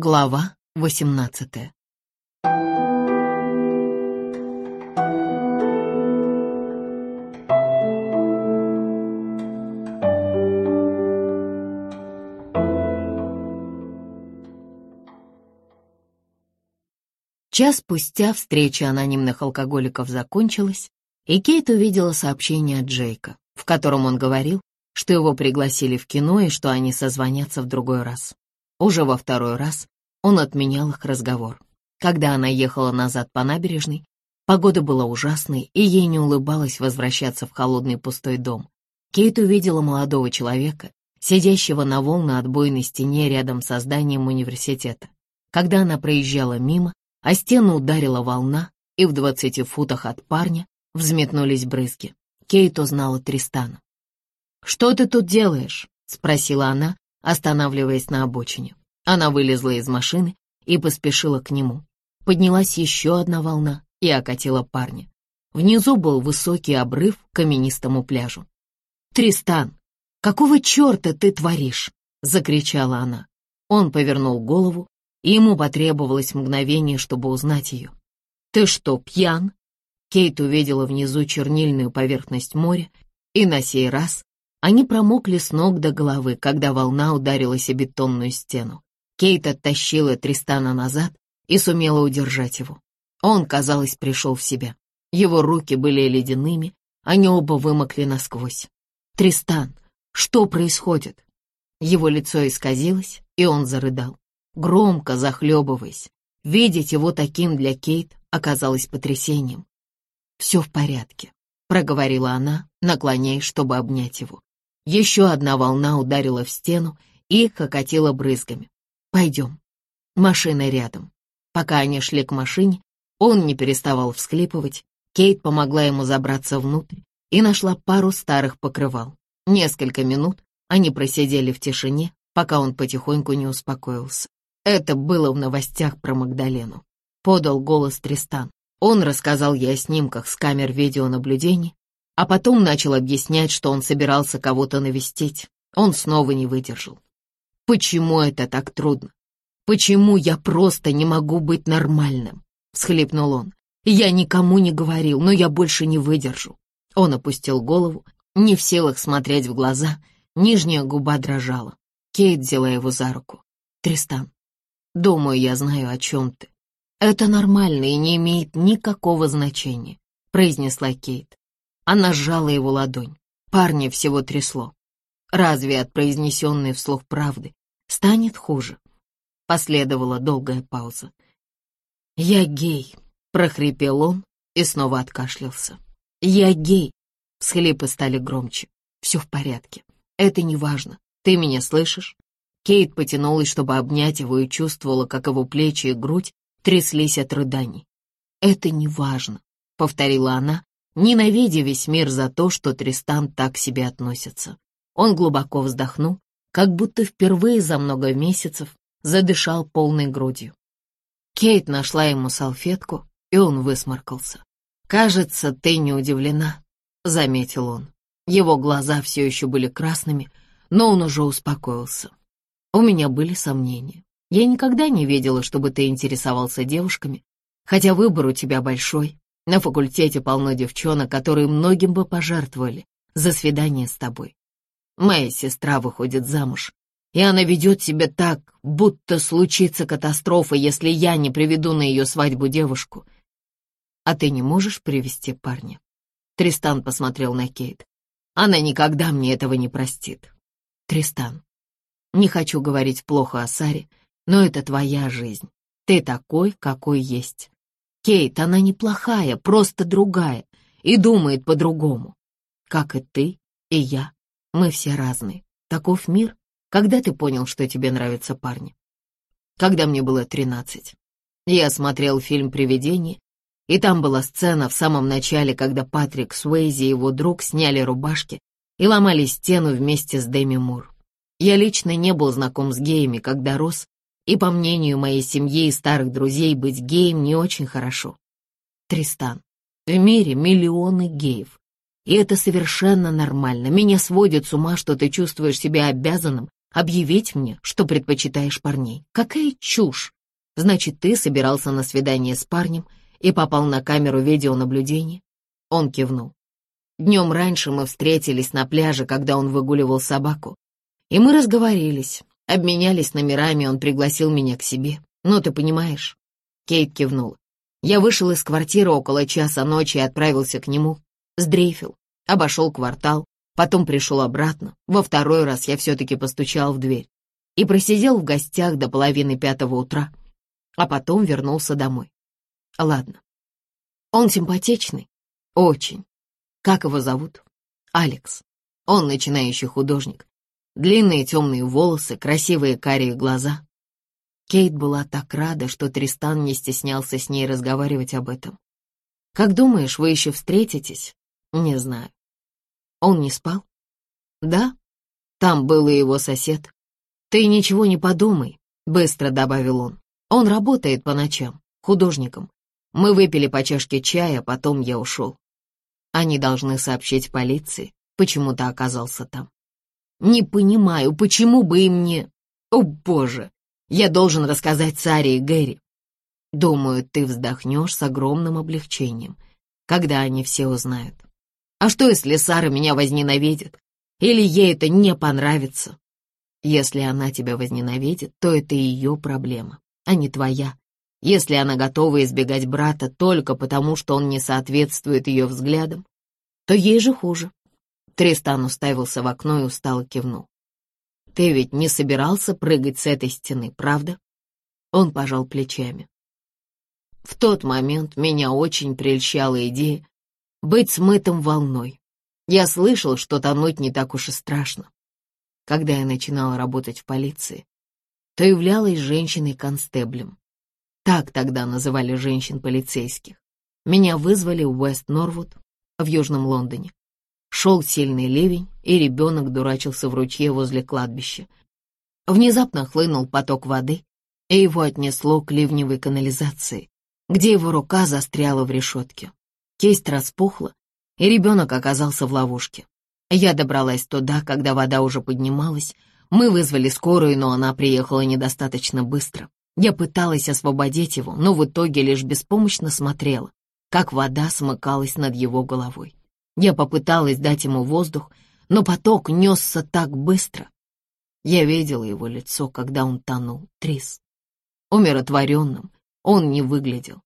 Глава 18 Час спустя встреча анонимных алкоголиков закончилась, и Кейт увидела сообщение от Джейка, в котором он говорил, что его пригласили в кино и что они созвонятся в другой раз. Уже во второй раз он отменял их разговор. Когда она ехала назад по набережной, погода была ужасной, и ей не улыбалось возвращаться в холодный пустой дом. Кейт увидела молодого человека, сидящего на волна отбойной стене рядом со зданием университета. Когда она проезжала мимо, а стену ударила волна, и в двадцати футах от парня взметнулись брызги. Кейт узнала Тристана. «Что ты тут делаешь?» — спросила она, останавливаясь на обочине. Она вылезла из машины и поспешила к нему. Поднялась еще одна волна и окатила парня. Внизу был высокий обрыв к каменистому пляжу. «Тристан, какого черта ты творишь?» — закричала она. Он повернул голову, и ему потребовалось мгновение, чтобы узнать ее. «Ты что, пьян?» Кейт увидела внизу чернильную поверхность моря, и на сей раз они промокли с ног до головы, когда волна ударилась о бетонную стену. Кейт оттащила Тристана назад и сумела удержать его. Он, казалось, пришел в себя. Его руки были ледяными, они оба вымокли насквозь. «Тристан, что происходит?» Его лицо исказилось, и он зарыдал, громко захлебываясь. Видеть его таким для Кейт оказалось потрясением. «Все в порядке», — проговорила она, наклоняясь, чтобы обнять его. Еще одна волна ударила в стену и их окатила брызгами. «Пойдем». Машина рядом. Пока они шли к машине, он не переставал всхлипывать. Кейт помогла ему забраться внутрь и нашла пару старых покрывал. Несколько минут они просидели в тишине, пока он потихоньку не успокоился. Это было в новостях про Магдалену. Подал голос Тристан. Он рассказал ей о снимках с камер видеонаблюдения а потом начал объяснять, что он собирался кого-то навестить. Он снова не выдержал. «Почему это так трудно? Почему я просто не могу быть нормальным?» — всхлипнул он. «Я никому не говорил, но я больше не выдержу». Он опустил голову, не в силах смотреть в глаза, нижняя губа дрожала. Кейт взяла его за руку. «Тристан, думаю, я знаю, о чем ты. Это нормально и не имеет никакого значения», — произнесла Кейт. Она сжала его ладонь. Парня всего трясло. Разве от произнесенной вслух правды станет хуже? Последовала долгая пауза. «Я гей», — прохрипел он и снова откашлялся. «Я гей». Схлипы стали громче. «Все в порядке. Это не важно. Ты меня слышишь?» Кейт потянулась, чтобы обнять его, и чувствовала, как его плечи и грудь тряслись от рыданий. «Это не важно», — повторила она, ненавидя весь мир за то, что Тристан так к себе относится. Он глубоко вздохнул, как будто впервые за много месяцев задышал полной грудью. Кейт нашла ему салфетку, и он высморкался. «Кажется, ты не удивлена», — заметил он. Его глаза все еще были красными, но он уже успокоился. У меня были сомнения. Я никогда не видела, чтобы ты интересовался девушками, хотя выбор у тебя большой, на факультете полно девчонок, которые многим бы пожертвовали за свидание с тобой. Моя сестра выходит замуж, и она ведет себя так, будто случится катастрофа, если я не приведу на ее свадьбу девушку. А ты не можешь привести парня? Тристан посмотрел на Кейт. Она никогда мне этого не простит. Тристан, не хочу говорить плохо о Саре, но это твоя жизнь. Ты такой, какой есть. Кейт, она неплохая, просто другая, и думает по-другому. Как и ты, и я. Мы все разные. Таков мир. Когда ты понял, что тебе нравятся парни? Когда мне было тринадцать. Я смотрел фильм «Привидение», и там была сцена в самом начале, когда Патрик Суэйзи и его друг сняли рубашки и ломали стену вместе с Дэми Мур. Я лично не был знаком с геями, когда рос, и, по мнению моей семьи и старых друзей, быть геем не очень хорошо. Тристан, в мире миллионы геев. И это совершенно нормально. Меня сводит с ума, что ты чувствуешь себя обязанным объявить мне, что предпочитаешь парней. Какая чушь! Значит, ты собирался на свидание с парнем и попал на камеру видеонаблюдения? Он кивнул. Днем раньше мы встретились на пляже, когда он выгуливал собаку. И мы разговорились, обменялись номерами, он пригласил меня к себе. Ну, ты понимаешь? Кейт кивнула. Я вышел из квартиры около часа ночи и отправился к нему. Сдрейфил, обошел квартал, потом пришел обратно. Во второй раз я все-таки постучал в дверь и просидел в гостях до половины пятого утра, а потом вернулся домой. Ладно. Он симпатичный? Очень. Как его зовут? Алекс. Он начинающий художник. Длинные темные волосы, красивые карие глаза. Кейт была так рада, что Тристан не стеснялся с ней разговаривать об этом. «Как думаешь, вы еще встретитесь?» «Не знаю». «Он не спал?» «Да, там был и его сосед». «Ты ничего не подумай», — быстро добавил он. «Он работает по ночам, художником. Мы выпили по чашке чая, потом я ушел. Они должны сообщить полиции, почему ты оказался там. Не понимаю, почему бы им не... О, боже! Я должен рассказать Саре и Гэри. Думаю, ты вздохнешь с огромным облегчением, когда они все узнают. А что, если Сара меня возненавидит? Или ей это не понравится? Если она тебя возненавидит, то это ее проблема, а не твоя. Если она готова избегать брата только потому, что он не соответствует ее взглядам, то ей же хуже. Тристан уставился в окно и устало кивнул. Ты ведь не собирался прыгать с этой стены, правда? Он пожал плечами. В тот момент меня очень прельщала идея быть смытым волной. Я слышал, что тонуть не так уж и страшно. Когда я начинала работать в полиции, то являлась женщиной-констеблем. Так тогда называли женщин-полицейских. Меня вызвали в Уэст-Норвуд в Южном Лондоне. Шел сильный ливень, и ребенок дурачился в ручье возле кладбища. Внезапно хлынул поток воды, и его отнесло к ливневой канализации, где его рука застряла в решетке. Кисть распухла, и ребенок оказался в ловушке. Я добралась туда, когда вода уже поднималась. Мы вызвали скорую, но она приехала недостаточно быстро. Я пыталась освободить его, но в итоге лишь беспомощно смотрела, как вода смыкалась над его головой. Я попыталась дать ему воздух, но поток несся так быстро. Я видела его лицо, когда он тонул, Трис. Умиротворенным он не выглядел.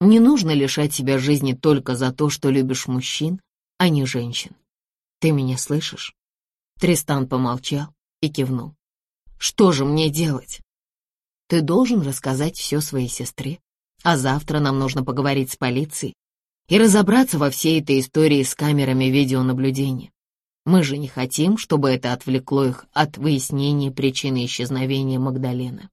Не нужно лишать себя жизни только за то, что любишь мужчин, а не женщин. Ты меня слышишь? Тристан помолчал и кивнул. Что же мне делать? Ты должен рассказать все своей сестре, а завтра нам нужно поговорить с полицией и разобраться во всей этой истории с камерами видеонаблюдения. Мы же не хотим, чтобы это отвлекло их от выяснения причины исчезновения Магдалены.